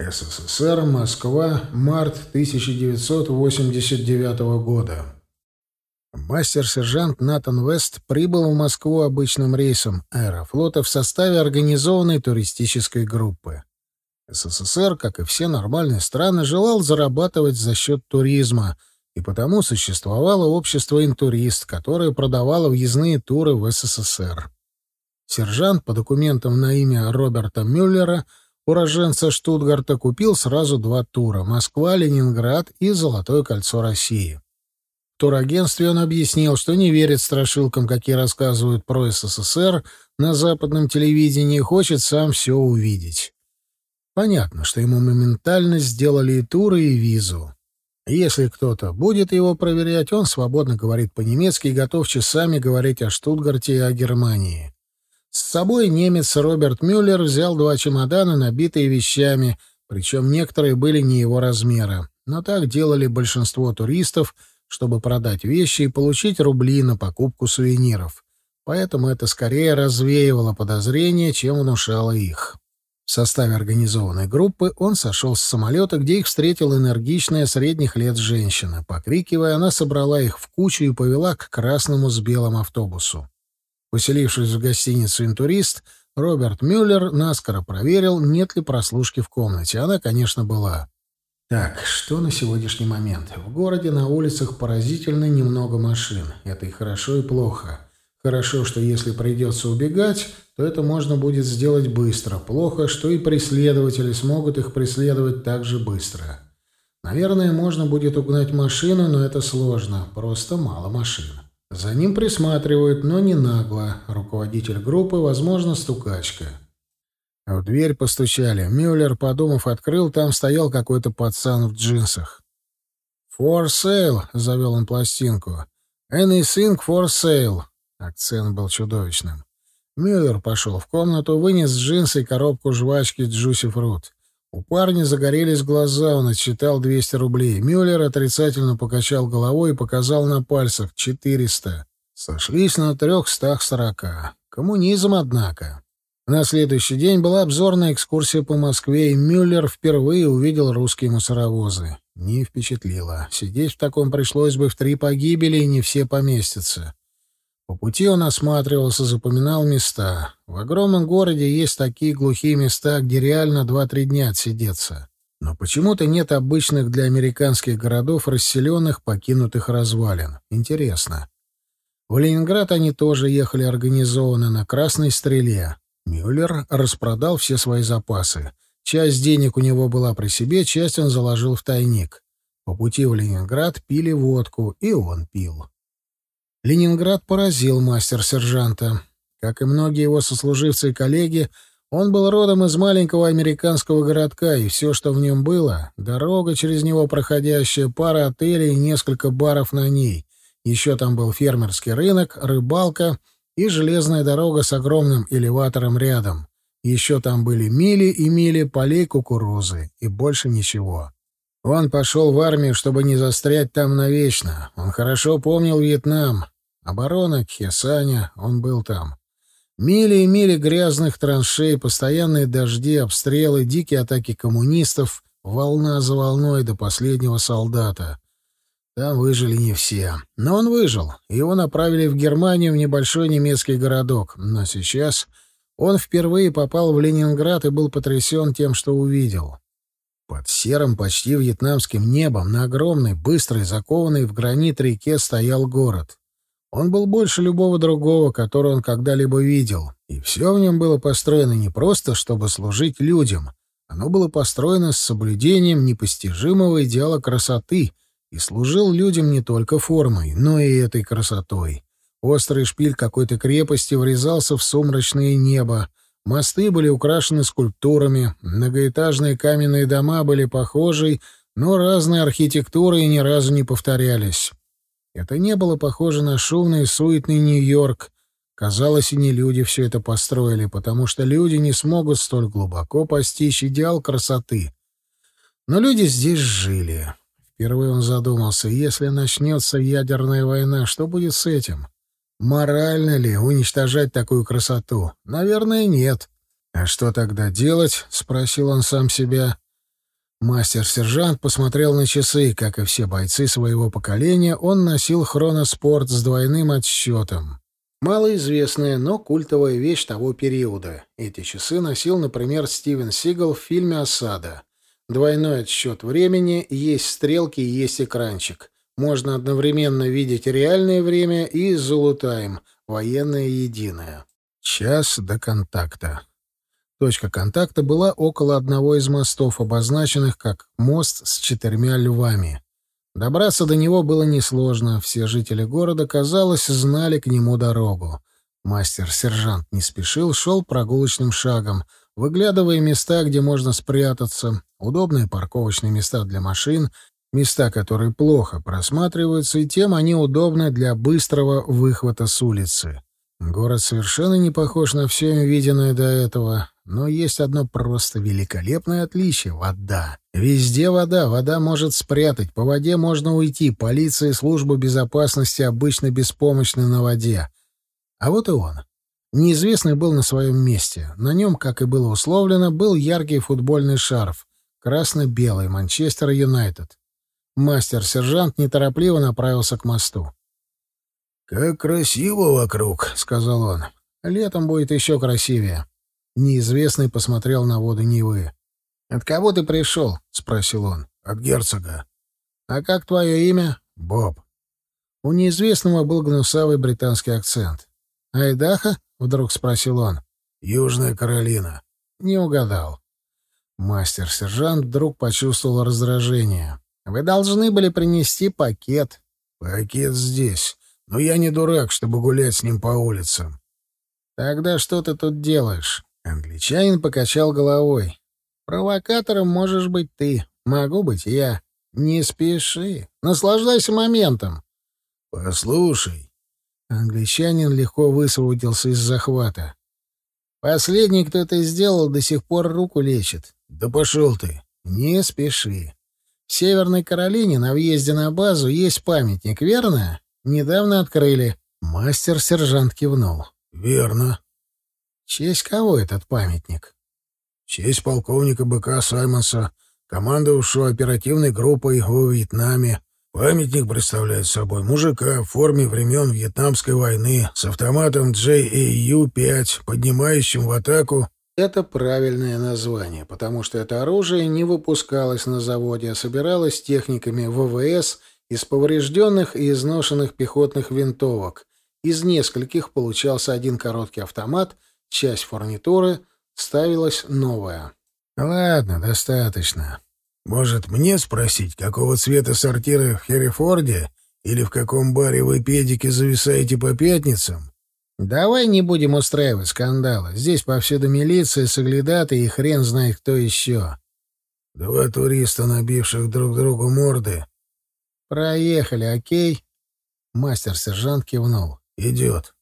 СССР, Москва, март 1989 года. Мастер-сержант Натан Вест прибыл в Москву обычным рейсом аэрофлота в составе организованной туристической группы. СССР, как и все нормальные страны, желал зарабатывать за счет туризма, и потому существовало общество «Интурист», которое продавало въездные туры в СССР. Сержант по документам на имя Роберта Мюллера — уроженца Штутгарта, купил сразу два тура — Москва, Ленинград и Золотое кольцо России. В турагентстве он объяснил, что не верит страшилкам, какие рассказывают про СССР на западном телевидении, и хочет сам все увидеть. Понятно, что ему моментально сделали и туры, и визу. Если кто-то будет его проверять, он свободно говорит по-немецки и готов часами говорить о Штутгарте и о Германии. С собой немец Роберт Мюллер взял два чемодана, набитые вещами, причем некоторые были не его размера. Но так делали большинство туристов, чтобы продать вещи и получить рубли на покупку сувениров. Поэтому это скорее развеивало подозрения, чем внушало их. В составе организованной группы он сошел с самолета, где их встретила энергичная средних лет женщина. Покрикивая, она собрала их в кучу и повела к красному с белым автобусу. Поселившись в гостиницу «Интурист», Роберт Мюллер наскоро проверил, нет ли прослушки в комнате. Она, конечно, была. Так, что на сегодняшний момент? В городе на улицах поразительно немного машин. Это и хорошо, и плохо. Хорошо, что если придется убегать, то это можно будет сделать быстро. Плохо, что и преследователи смогут их преследовать так же быстро. Наверное, можно будет угнать машину, но это сложно. Просто мало машин. За ним присматривают, но не нагло. Руководитель группы, возможно, стукачка. В дверь постучали. Мюллер, подумав, открыл. Там стоял какой-то пацан в джинсах. «For sale», — завел он пластинку. «Anything for sale». Акцент был чудовищным. Мюллер пошел в комнату, вынес джинсы и коробку жвачки Джуси Фрут. У парня загорелись глаза, он отсчитал 200 рублей. Мюллер отрицательно покачал головой и показал на пальцах 400. Сошлись на 340. Коммунизм, однако. На следующий день была обзорная экскурсия по Москве, и Мюллер впервые увидел русские мусоровозы. Не впечатлило. Сидеть в таком пришлось бы в три погибели, и не все поместятся. По пути он осматривался, запоминал места. В огромном городе есть такие глухие места, где реально два-три дня отсидеться. Но почему-то нет обычных для американских городов расселенных, покинутых развалин. Интересно. В Ленинград они тоже ехали организованно на «Красной стреле». Мюллер распродал все свои запасы. Часть денег у него была при себе, часть он заложил в тайник. По пути в Ленинград пили водку, и он пил. Ленинград поразил мастер-сержанта. Как и многие его сослуживцы и коллеги, он был родом из маленького американского городка, и все, что в нем было — дорога через него проходящая, пара отелей и несколько баров на ней. Еще там был фермерский рынок, рыбалка и железная дорога с огромным элеватором рядом. Еще там были мили и мили полей кукурузы, и больше ничего. Он пошел в армию, чтобы не застрять там навечно. Он хорошо помнил Вьетнам. Оборона Кхесаня, он был там. Мили и мили грязных траншей, постоянные дожди, обстрелы, дикие атаки коммунистов, волна за волной до последнего солдата. Там выжили не все. Но он выжил. Его направили в Германию, в небольшой немецкий городок. Но сейчас он впервые попал в Ленинград и был потрясен тем, что увидел. Под серым, почти вьетнамским небом на огромной, быстрой, закованной в гранит реке стоял город. Он был больше любого другого, которого он когда-либо видел, и все в нем было построено не просто, чтобы служить людям. Оно было построено с соблюдением непостижимого идеала красоты и служил людям не только формой, но и этой красотой. Острый шпиль какой-то крепости врезался в сумрачное небо, Мосты были украшены скульптурами, многоэтажные каменные дома были похожи, но разной архитектурой и ни разу не повторялись. Это не было похоже на шумный суетный Нью-Йорк. Казалось, и не люди все это построили, потому что люди не смогут столь глубоко постичь идеал красоты. Но люди здесь жили. Впервые он задумался, если начнется ядерная война, что будет с этим? Морально ли уничтожать такую красоту? Наверное, нет. А что тогда делать? спросил он сам себя. Мастер-сержант посмотрел на часы. Как и все бойцы своего поколения, он носил хроноспорт с двойным отсчетом. Малоизвестная, но культовая вещь того периода. Эти часы носил, например, Стивен Сигал в фильме «Осада». Двойной отсчет времени, есть стрелки есть экранчик. Можно одновременно видеть реальное время и золотайм, военное единое. Час до контакта. Точка контакта была около одного из мостов, обозначенных как «мост с четырьмя львами». Добраться до него было несложно, все жители города, казалось, знали к нему дорогу. Мастер-сержант не спешил, шел прогулочным шагом, выглядывая места, где можно спрятаться, удобные парковочные места для машин, места, которые плохо просматриваются, и тем они удобны для быстрого выхвата с улицы. Город совершенно не похож на все виденное до этого, но есть одно просто великолепное отличие — вода. Везде вода, вода может спрятать, по воде можно уйти, полиция и служба безопасности обычно беспомощны на воде. А вот и он. Неизвестный был на своем месте. На нем, как и было условлено, был яркий футбольный шарф. Красно-белый, Манчестер Юнайтед. Мастер-сержант неторопливо направился к мосту. «Как красиво вокруг», — сказал он. «Летом будет еще красивее». Неизвестный посмотрел на воду Нивы. «От кого ты пришел?» — спросил он. «От герцога». «А как твое имя?» «Боб». У неизвестного был гнусавый британский акцент. «Айдаха?» — вдруг спросил он. «Южная Каролина». Не угадал. Мастер-сержант вдруг почувствовал раздражение. «Вы должны были принести пакет». «Пакет здесь. Но я не дурак, чтобы гулять с ним по улицам». «Тогда что ты тут делаешь?» Англичанин покачал головой. «Провокатором можешь быть ты. Могу быть я. Не спеши. Наслаждайся моментом». «Послушай, Англичанин легко высвободился из захвата. Последний, кто это сделал, до сих пор руку лечит. Да пошел ты. Не спеши. В Северной Каролине на въезде на базу есть памятник, верно? Недавно открыли. Мастер-сержант кивнул. Верно. честь кого этот памятник? честь полковника БК Саймонса, командовавшего оперативной группой во Вьетнаме. Памятник представляет собой мужика в форме времен Вьетнамской войны с автоматом JAU-5, поднимающим в атаку... Это правильное название, потому что это оружие не выпускалось на заводе, а собиралось техниками ВВС из поврежденных и изношенных пехотных винтовок. Из нескольких получался один короткий автомат, часть фурнитуры, ставилась новая. «Ладно, достаточно. Может, мне спросить, какого цвета сортиры в Херрифорде или в каком баре вы педики зависаете по пятницам? Давай не будем устраивать скандала. Здесь повсюду милиция, соглядаты и хрен знает кто еще. Два туриста, набивших друг другу морды. Проехали, окей? Мастер-сержант кивнул. Идет.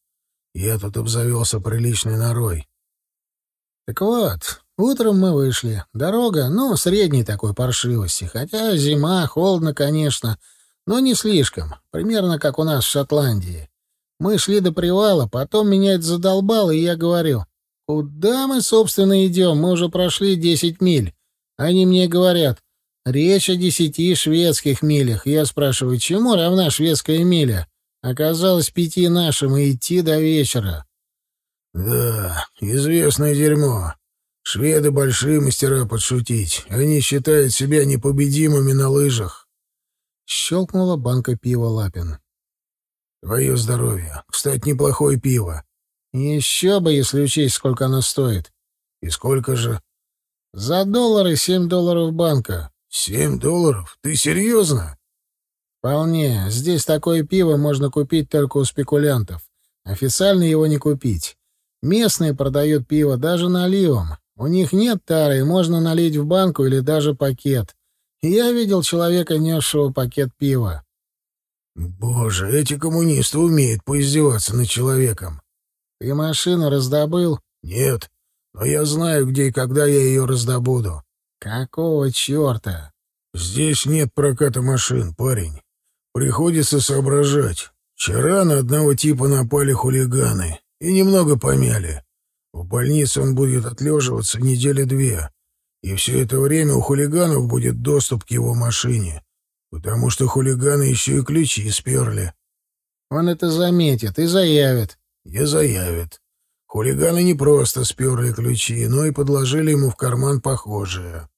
Я тут обзавелся приличной норой. Так вот, Утром мы вышли. Дорога, ну, средней такой паршивости. Хотя зима, холодно, конечно, но не слишком. Примерно как у нас в Шотландии. Мы шли до привала, потом меня это задолбало, и я говорю, «Куда мы, собственно, идем? Мы уже прошли десять миль». Они мне говорят, «Речь о десяти шведских милях». Я спрашиваю, чему равна шведская миля? Оказалось, пяти нашим и идти до вечера. «Да, известное дерьмо», Шведы — большие мастера подшутить. Они считают себя непобедимыми на лыжах. Щелкнула банка пива Лапин. Твое здоровье. Кстати, неплохое пиво. Еще бы, если учесть, сколько оно стоит. И сколько же? За доллары семь долларов банка. Семь долларов? Ты серьезно? Вполне. Здесь такое пиво можно купить только у спекулянтов. Официально его не купить. Местные продают пиво даже наливом. У них нет тары, можно налить в банку или даже пакет. Я видел человека, несшего пакет пива. Боже, эти коммунисты умеют поиздеваться над человеком. Ты машину раздобыл? Нет, но я знаю, где и когда я ее раздобуду. Какого черта? Здесь нет проката машин, парень. Приходится соображать. Вчера на одного типа напали хулиганы и немного помяли. В больнице он будет отлеживаться недели две. И все это время у хулиганов будет доступ к его машине, потому что хулиганы еще и ключи сперли. Он это заметит и заявит. И заявит. Хулиганы не просто сперли ключи, но и подложили ему в карман похожие.